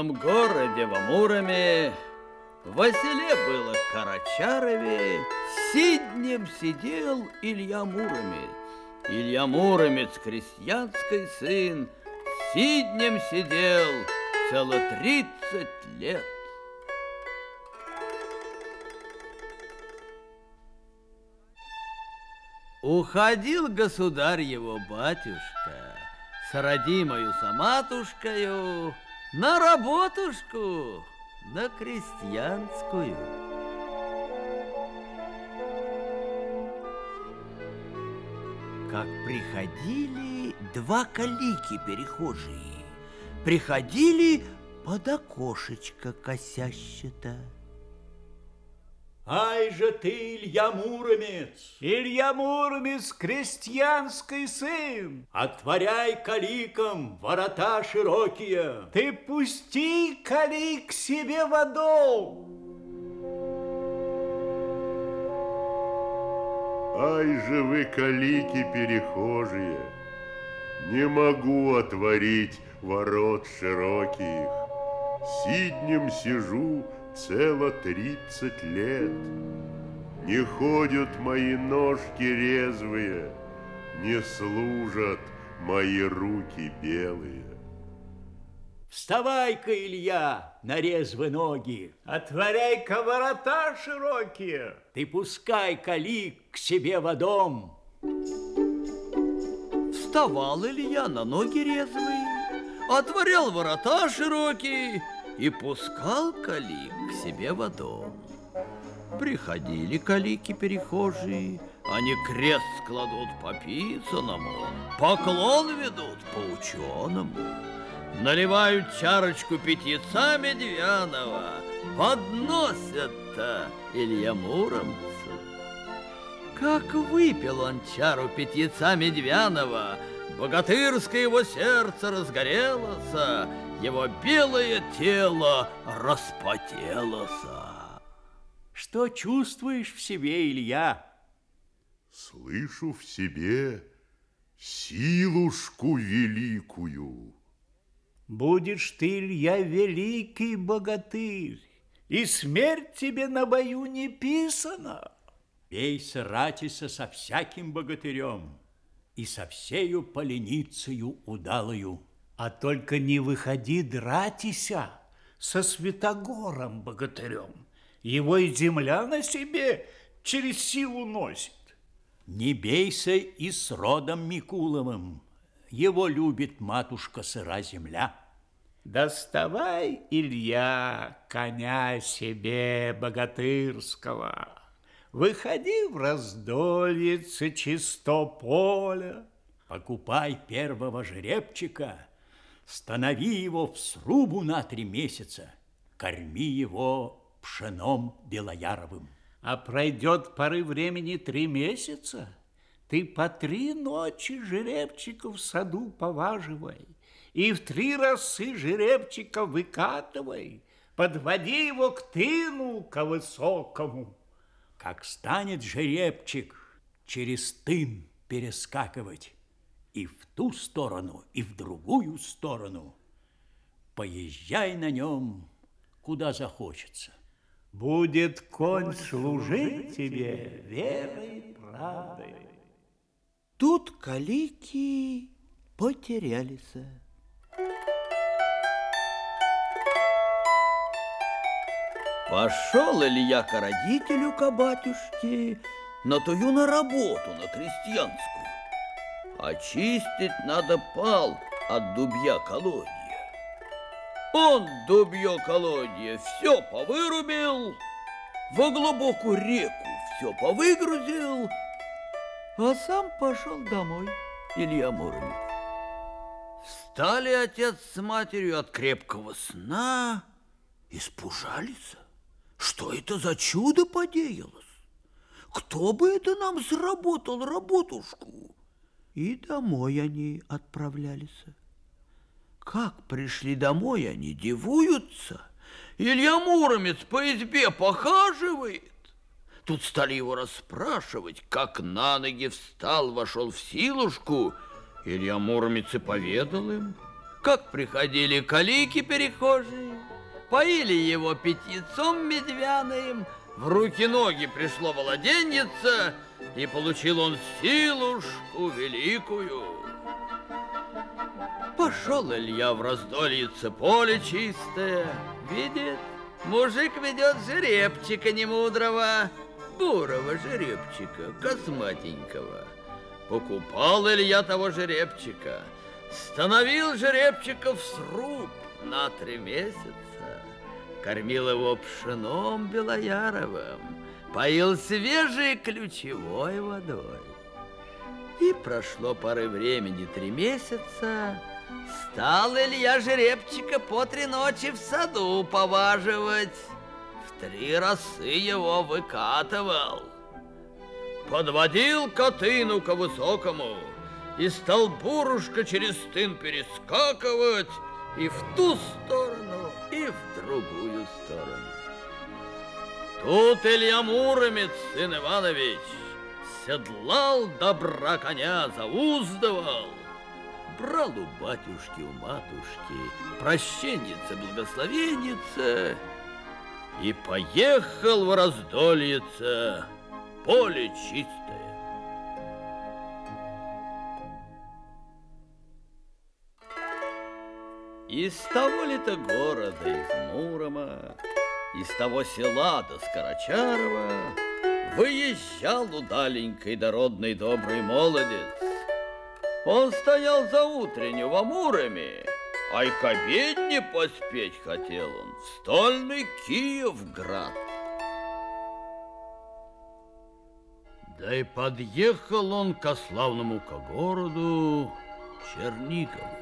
Славном городе в Амуроме Василе было Карачарове, Сиднем сидел Илья Муромец. Илья Муромец, крестьянский сын, Сиднем сидел цело тридцать лет. Уходил государь его батюшка с родимою саматушкою на работушку, на крестьянскую. Как приходили два калики перехожие, приходили под окошечко косяще-то. Ай же ты, Илья Муромец! Илья Муромец, крестьянский сын! Отворяй каликам ворота широкие! Ты пусти калик себе водол! Ай же вы, калики перехожие! Не могу отворить ворот широких. Сиднем сижу, цело тридцать лет. Не ходят мои ножки резвые, Не служат мои руки белые. Вставай-ка, Илья, на резвые ноги. Отворяй-ка ворота широкие. Ты пускай калик к себе в дом. Вставал Илья на ноги резвые, Отворял ворота широкие, и пускал калик к себе в дом. Приходили калики перехожие, они крест кладут по писаному, поклон ведут по ученому, наливают чарочку питьеца медвяного, подносят-то Илья Муромцу. Как выпил он чару питьеца медвяного, богатырское его сердце разгорелось, его белое тело распотелось. Что чувствуешь в себе, Илья? Слышу в себе силушку великую. Будешь ты, Илья, великий богатырь, и смерть тебе на бою не писана. Бейся, ратися со всяким богатырем и со всею поленицею удалою. А только не выходи дратися со Святогором богатырем. Его и земля на себе через силу носит. Не бейся и с родом Микуловым. Его любит матушка сыра земля. Доставай, Илья, коня себе богатырского. Выходи в раздольице чисто поле. Покупай первого жеребчика – Станови его в срубу на три месяца, корми его пшеном белояровым. А пройдет поры времени три месяца, ты по три ночи жеребчика в саду поваживай, и в три разы жеребчика выкатывай, подводи его к тыну, ко высокому. Как станет жеребчик через тын перескакивать, и в ту сторону, и в другую сторону. Поезжай на нем, куда захочется. Будет конь служить тебе верой и правдой. Тут калики потерялись. Пошел Илья к родителю, к батюшке, на тую на работу, на крестьянскую. Очистить надо пал от дубья колодья. Он дубье колодья все повырубил, во глубокую реку все повыгрузил, а сам пошел домой, Илья Муромец. Встали отец с матерью от крепкого сна, испужались. Что это за чудо подеялось? Кто бы это нам заработал работушку? И домой они отправлялись. Как пришли домой, они дивуются. Илья Муромец по избе похаживает. Тут стали его расспрашивать, как на ноги встал, вошел в силушку. Илья Муромец и поведал им. как приходили калики перехожие, поили его питьецом медвяным, в руки-ноги пришло володенница, и получил он силушку великую. Пошел Илья в раздольице поле чистое, видит, мужик ведет жеребчика немудрого, бурого жеребчика, косматенького. Покупал Илья того жеребчика, становил жеребчика в сруб на три месяца, кормил его пшеном белояровым, поил свежей ключевой водой. И прошло пары времени три месяца, стал Илья жеребчика по три ночи в саду поваживать, в три росы его выкатывал. Подводил котыну ко высокому, и стал бурушка через тын перескакивать и в ту сторону, и в другую сторону. Тут Илья Муромец, сын Иванович, седлал добра коня, зауздывал, брал у батюшки, у матушки, прощенница, благословенница, и поехал в раздольице, поле чистое. Из того ли-то города, из Мурома, из того села до Скорочарова выезжал удаленький дородный добрый молодец. Он стоял за утренню в Амуроме, а и к обедне поспеть хотел он в стольный Киевград. Да и подъехал он ко славному ко городу Чернигову.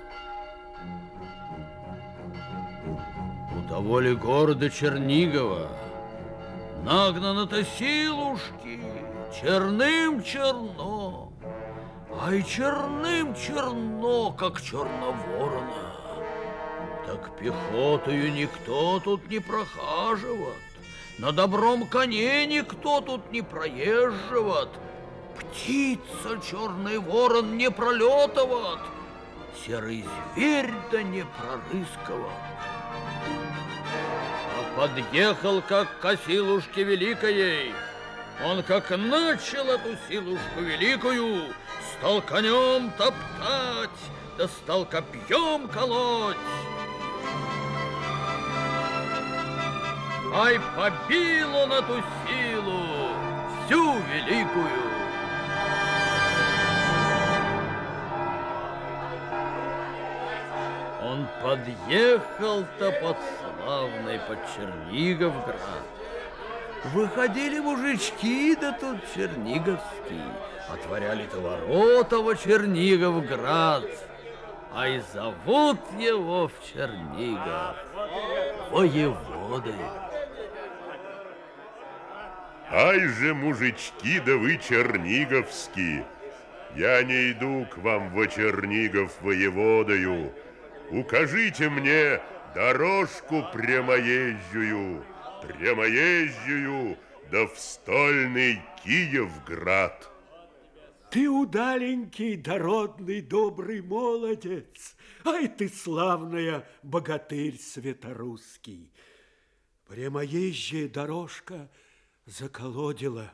У того ли города Чернигова. Нагнано-то силушки черным черно, ай черным черно, как черноворона. Так пехотою никто тут не прохаживает, на добром коне никто тут не проезживает, птица черный ворон не пролетывает, серый зверь да не прорысковал. Подъехал как к силушке великой. Он как начал эту силушку великую, стал конем топтать, да стал копьем колоть. Ай, побил он эту силу, всю великую. Подъехал-то под славный, под Черниговград. Выходили мужички, да тут черниговские, отворяли-то ворота во Черниговград, а и зовут его в Чернигов воеводой. Ай же, мужички, да вы черниговские! Я не иду к вам во Чернигов воеводою. Укажите мне дорожку прямоезжую, прямоезжую, да в стольный Киевград. Ты удаленький, дородный, добрый молодец. Ай, ты славная богатырь светорусский. Прямоезжая дорожка заколодила,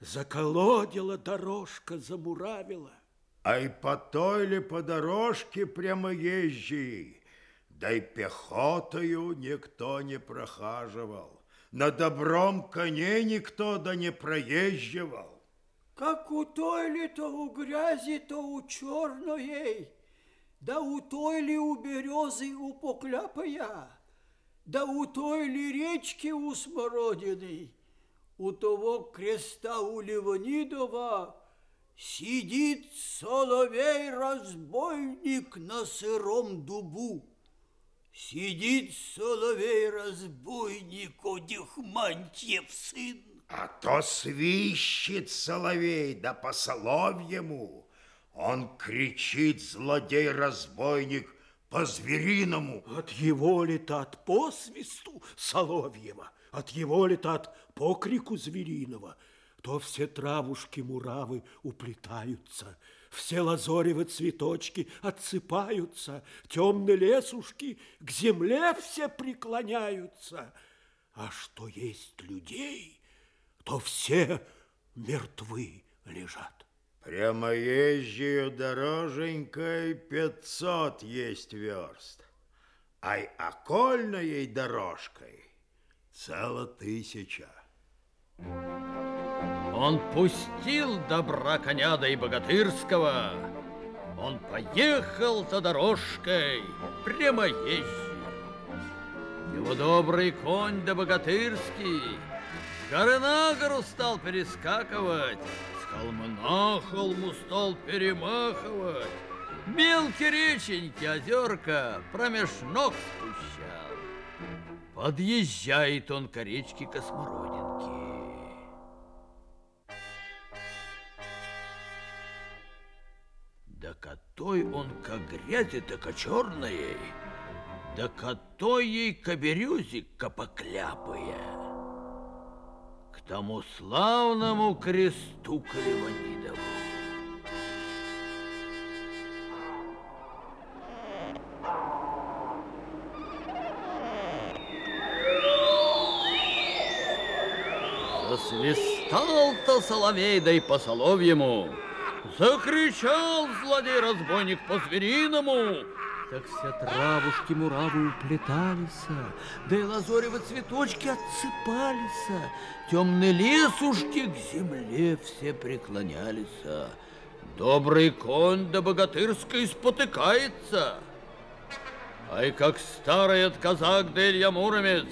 заколодила дорожка, замуравила. Ай по той ли по дорожке прямоезжей, да и пехотою никто не прохаживал, на добром коне никто да не проезживал. Как у той ли то у грязи, то у черной, да у той ли у березы у покляпая, да у той ли речки у смородины, у того креста у Левонидова сидит соловей-разбойник на сыром дубу. Сидит соловей-разбойник, Одихмантьев сын. А то свищет соловей, да по соловьему. Он кричит, злодей-разбойник, по-звериному. От его ли-то от посвисту соловьева, от его ли-то от покрику звериного, то все травушки муравы уплетаются, все лазоревы цветочки отсыпаются, темные лесушки к земле все преклоняются. А что есть людей, то все мертвы лежат. Прямо езжию дороженькой пятьсот есть верст, ай окольной дорожкой цело тысяча. Он пустил добра коня да и богатырского. Он поехал за дорожкой прямо езжий. Его добрый конь да богатырский горы на гору стал перескакивать, с холма на холму стал перемахивать, мелкие реченьки, озерка промеж ног спущал. Подъезжает он к речке Космородинки. Да котой он ко грязи, так ко черной, да котой ей ко берюзе, ко покляпая. К тому славному кресту Каливанидову. Засвистал-то соловей, да и по соловьему. Закричал злодей-разбойник по-звериному. Так все травушки-муравы уплетались, да и лазоревы цветочки отсыпались, темные лесушки к земле все преклонялись. Добрый конь да богатырской спотыкается. Ай, как старый от казак да Илья Муромец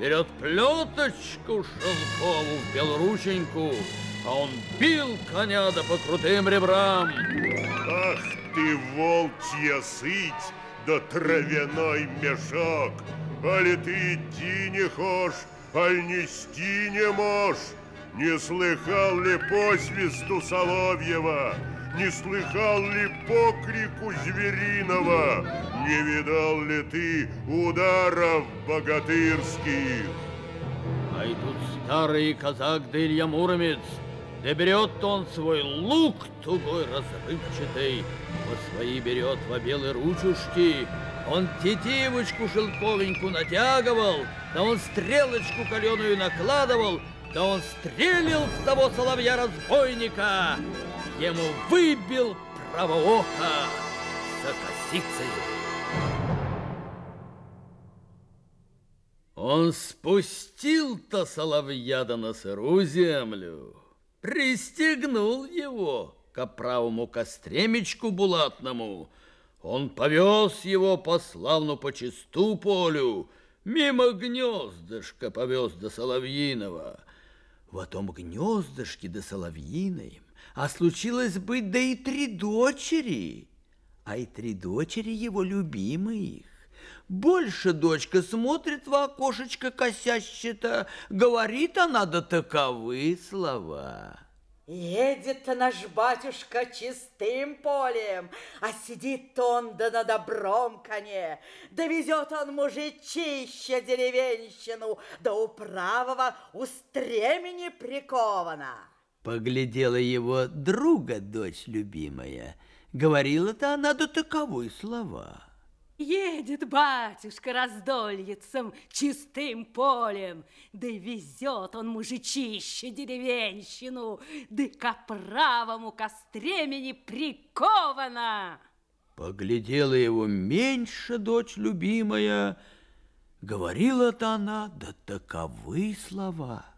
берет плеточку шелкову в белорученьку, а он бил коня да по крутым ребрам. Ах ты, волчья сыть, да травяной мешок! Али ты идти не хошь, аль нести не можешь? Не слыхал ли по свисту Соловьева? Не слыхал ли по крику звериного? Не видал ли ты ударов богатырских? А и тут старый казак да Илья Муромец, да берет он свой лук тугой разрывчатый, по свои берет во белые ручушки, он тетивочку шелковенькую натягивал, да он стрелочку каленую накладывал, да он стрелил в того соловья-разбойника, ему выбил право око за косицей. Он спустил-то соловья да на сыру землю, пристегнул его к правому костремечку булатному. Он повез его по славну по чисту полю, мимо гнездышка повез до Соловьиного. В том гнездышке до Соловьиной, а случилось быть, да и три дочери, а и три дочери его любимых. Больше дочка смотрит в окошечко косяще-то, говорит она да таковы слова. Едет наш батюшка чистым полем, а сидит он да на добром коне. Да везет он мужичище деревенщину, да у правого у стремени прикована. Поглядела его друга дочь любимая. Говорила-то она до таковой слова. Едет батюшка раздольицем чистым полем, да везет он мужичище деревенщину, да ко правому костремени прикована. Поглядела его меньше дочь любимая, говорила-то она, да таковы слова.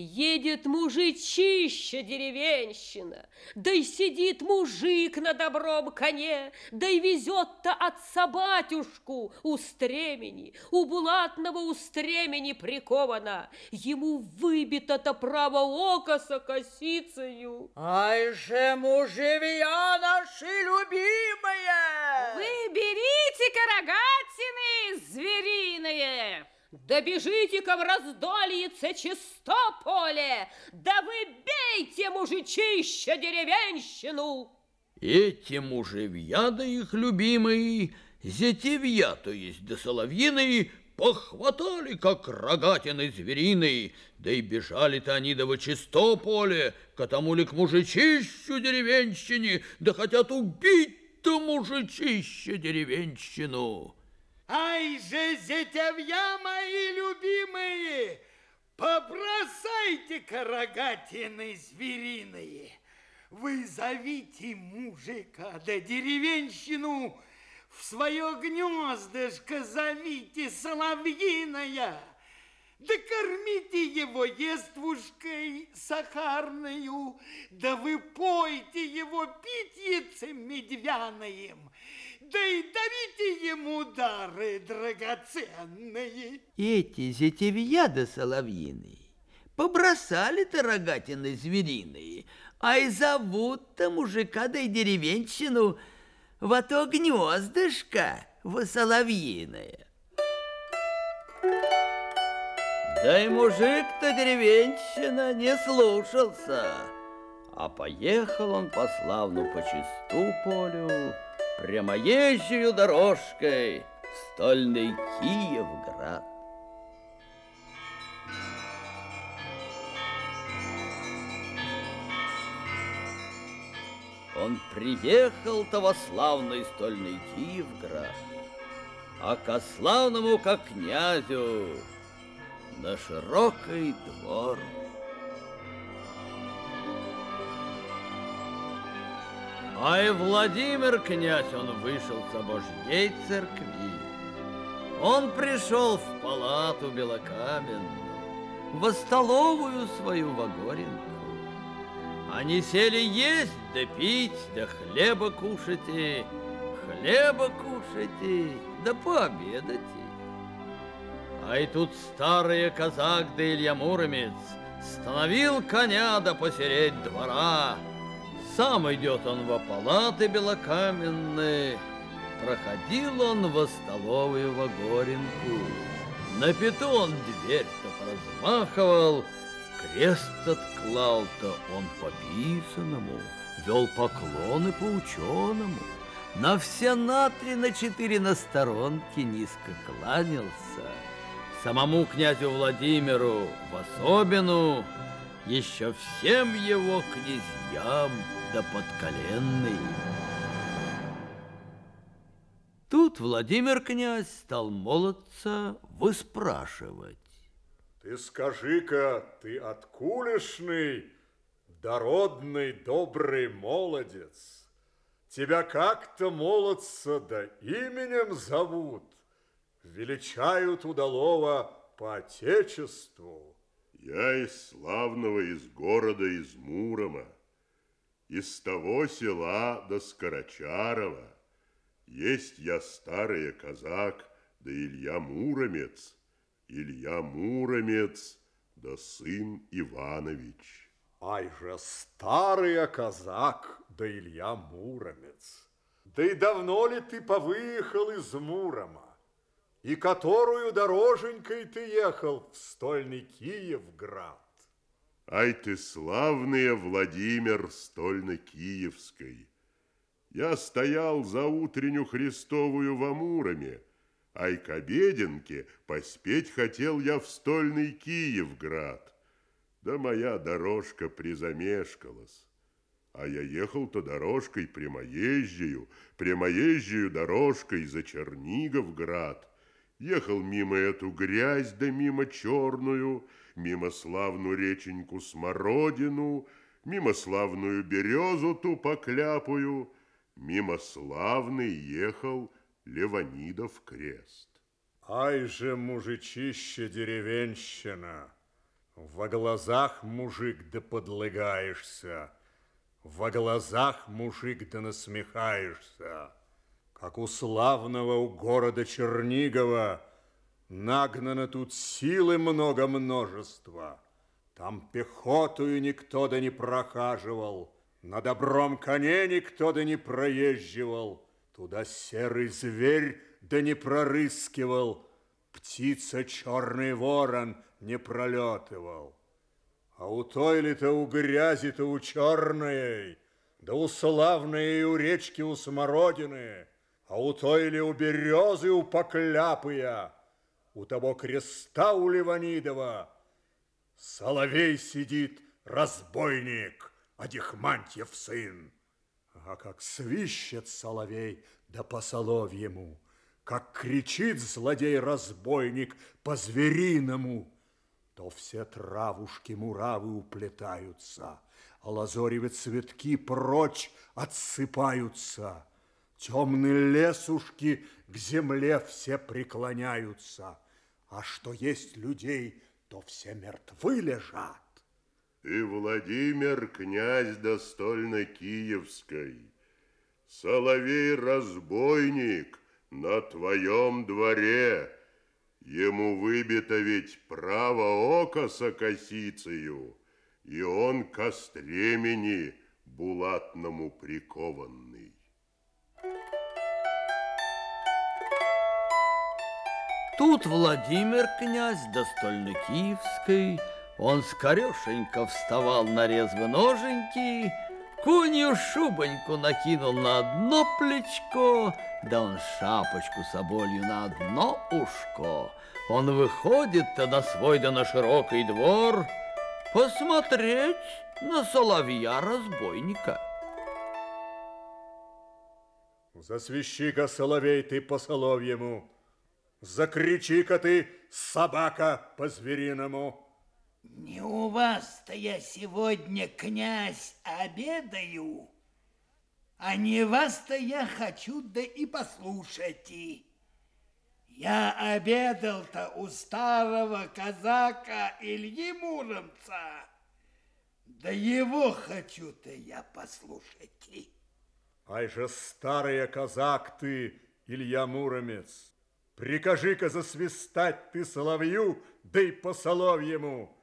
Едет мужичище деревенщина, да и сидит мужик на добром коне, да и везет-то отца батюшку у стремени, у булатного у стремени приковано, ему выбито-то право око со косицею. Ай же мужевья наши любимые! Вы берите-ка рогатины звериные! Да бежите-ка в раздольице чисто поле, да вы бейте мужичище деревенщину. Эти мужевья да их любимые, зятевья, то есть да соловьиные, похватали, как рогатины звериные, да и бежали-то они да во чисто поле, к тому ли к мужичищу деревенщине, да хотят убить-то мужичище деревенщину. Ай же, зятевья мои любимые, побросайте-ка рогатины звериные. Вы зовите мужика да деревенщину, в свое гнездышко зовите соловьиная, да кормите его ествушкой сахарную, да вы пойте его питьицем медвяным, да и дарите ему дары драгоценные. Эти зятевья да соловьиные побросали-то рогатины звериные, а и зовут-то мужика да и деревенщину в то гнездышко в соловьиное. Да и мужик-то деревенщина не слушался, а поехал он по славну по чисту полю, прямоезжую дорожкой стольный Киевград. Он приехал-то во славный стольный Киевград, а ко славному как князю на широкий двор. А и Владимир князь, он вышел с Божьей церкви. Он пришел в палату белокаменную, во столовую свою Вагоринку. Они сели есть да пить, да хлеба кушайте, хлеба кушайте, да пообедайте. А и тут старый казак да Илья Муромец становил коня да посереть двора. Сам идет он во палаты белокаменные, проходил он во столовую Вагоринку. На пету он дверь-то поразмахивал, Крест отклал-то он по писанному, Вел поклоны по ученому, На все на три, на четыре на сторонке низко кланялся. Самому князю Владимиру в особину, Еще всем его князьям да подколенный. Тут Владимир князь стал молодца выспрашивать. Ты скажи-ка, ты откулешный, дородный, добрый молодец? Тебя как-то молодца да именем зовут, величают удалого по отечеству. Я из славного, из города, из Мурома, из того села до Скорочарова. Есть я старый казак, да Илья Муромец, Илья Муромец, да сын Иванович. Ай же старый казак, да Илья Муромец. Да и давно ли ты повыехал из Мурома? И которую дороженькой ты ехал в стольный Киевград? Ай ты славный Владимир стольно-киевской! Я стоял за утренню Христовую в Амуроме, ай к обеденке поспеть хотел я в стольный Киевград. Да моя дорожка призамешкалась. А я ехал-то дорожкой прямоезжию, прямоезжию дорожкой за Черниговград. Ехал мимо эту грязь, да мимо черную, мимо славную реченьку Смородину, мимо славную березу ту покляпую, мимо славный ехал Леванидов крест. Ай же, мужичище деревенщина, во глазах мужик да подлыгаешься, во глазах мужик да насмехаешься, как у славного у города Чернигова нагнано тут силы много множества. Там пехотую никто да не прохаживал, на добром коне никто да не проезживал, туда серый зверь да не прорыскивал, птица черный ворон не пролетывал. А у той ли-то у грязи-то у черной, да у славной и у речки у смородины, а у той ли у березы у покляпыя, у того креста у Ливанидова соловей сидит, разбойник, Адихмантьев сын. А как свищет соловей, да по соловьему, как кричит злодей-разбойник по-звериному, то все травушки-муравы уплетаются, а лазоревы цветки прочь отсыпаются. Темные лесушки к земле все преклоняются, а что есть людей, то все мертвы лежат. Ты, Владимир, князь достольно Киевской, Соловей-разбойник на твоем дворе, Ему выбито ведь право око со косицею, И он ко стремени булатному прикованный. Тут Владимир князь достольно Киевской, Он скорешенько вставал на резвы ноженьки, Кунью шубоньку накинул на одно плечко, Да он шапочку соболью на одно ушко. Он выходит-то на свой да на широкий двор Посмотреть на соловья-разбойника. Засвищи-ка, соловей, ты по соловьему, Закричи-ка ты, собака, по-звериному. Не у вас-то я сегодня, князь, обедаю, а не вас-то я хочу, да и послушайте. Я обедал-то у старого казака Ильи Муромца, да его хочу-то я послушать. Ай же старый казак ты, Илья Муромец, Прикажи-ка засвистать ты соловью, да и по соловьему.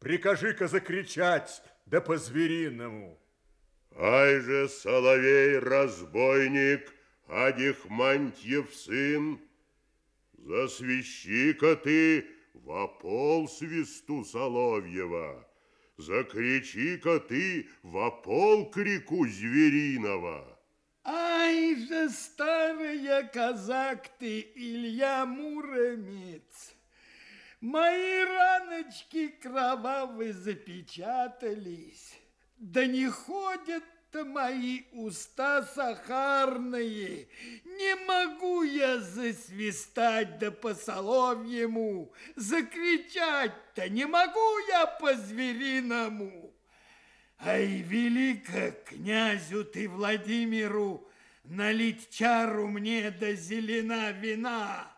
Прикажи-ка закричать, да по-звериному. Ай же, соловей-разбойник, Адихмантьев сын, Засвищи-ка ты во пол свисту Соловьева, Закричи-ка ты во пол крику звериного. Ай же, старый казак ты, Илья Муромец! Мои раночки кровавые запечатались, да не ходят-то мои уста сахарные. Не могу я засвистать да по соловьему, закричать-то не могу я по-звериному. Ай, велико князю ты Владимиру налить чару мне до зелена вина.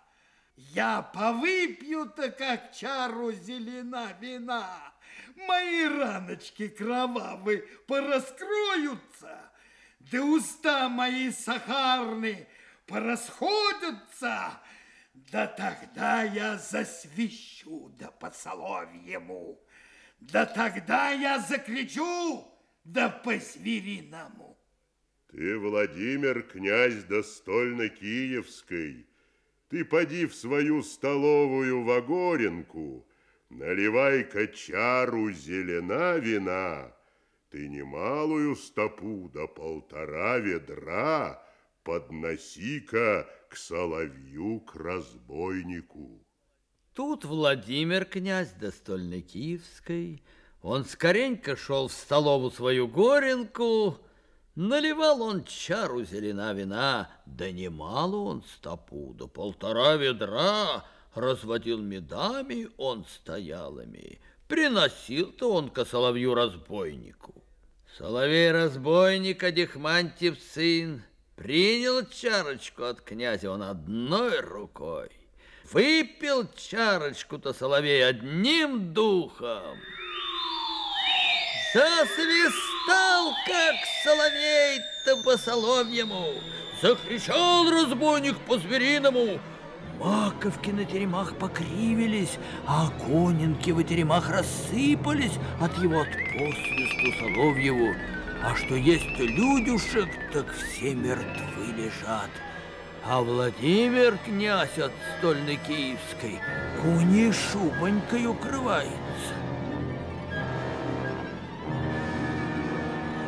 Я повыпью-то, как чару зелена вина. Мои раночки кровавы пораскроются, да уста мои сахарны порасходятся, да тогда я засвищу да по соловьему. Да тогда я закричу, да по-звериному. Ты, Владимир, князь достольно Киевской, ты поди в свою столовую Вагоренку, наливай-ка чару зелена вина, ты немалую стопу до полтора ведра подноси-ка к соловью, к разбойнику. Тут Владимир, князь достольный Киевской, он скоренько шел в столову свою горенку, наливал он чару зелена вина, да немало он стопу, до полтора ведра, разводил медами он стоялыми, приносил-то он ко соловью-разбойнику. Соловей-разбойник Адихмантьев сын принял чарочку от князя он одной рукой, Выпил чарочку-то соловей одним духом. Засвистал, как соловей-то по соловьему. Закричал разбойник по-звериному. Маковки на теремах покривились, а оконинки в теремах рассыпались от его от посвисту соловьеву. А что есть людюшек, так все мертвы лежат. А Владимир, князь от стольной киевской, куней шубонькой укрывается.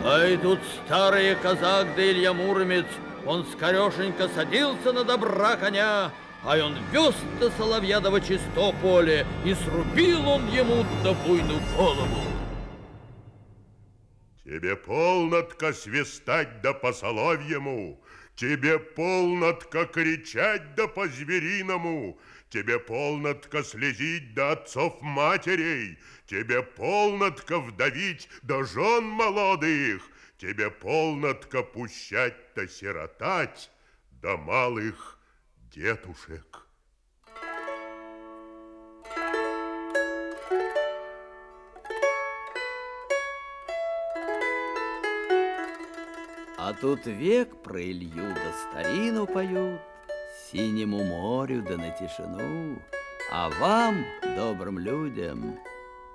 А и тут старый казак да Илья Муромец, он скорешенько садился на добра коня, а он вез-то соловья до чисто поле, и срубил он ему да буйную голову. Тебе полнотка свистать да по соловьему, Тебе полнотка кричать да по звериному, Тебе полнотка слезить до отцов матерей, Тебе полнотка вдавить до жен молодых, Тебе полнотка пущать-то сиротать до малых детушек. А тут век про Илью да старину поют, Синему морю да на тишину, А вам, добрым людям,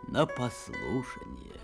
на послушание.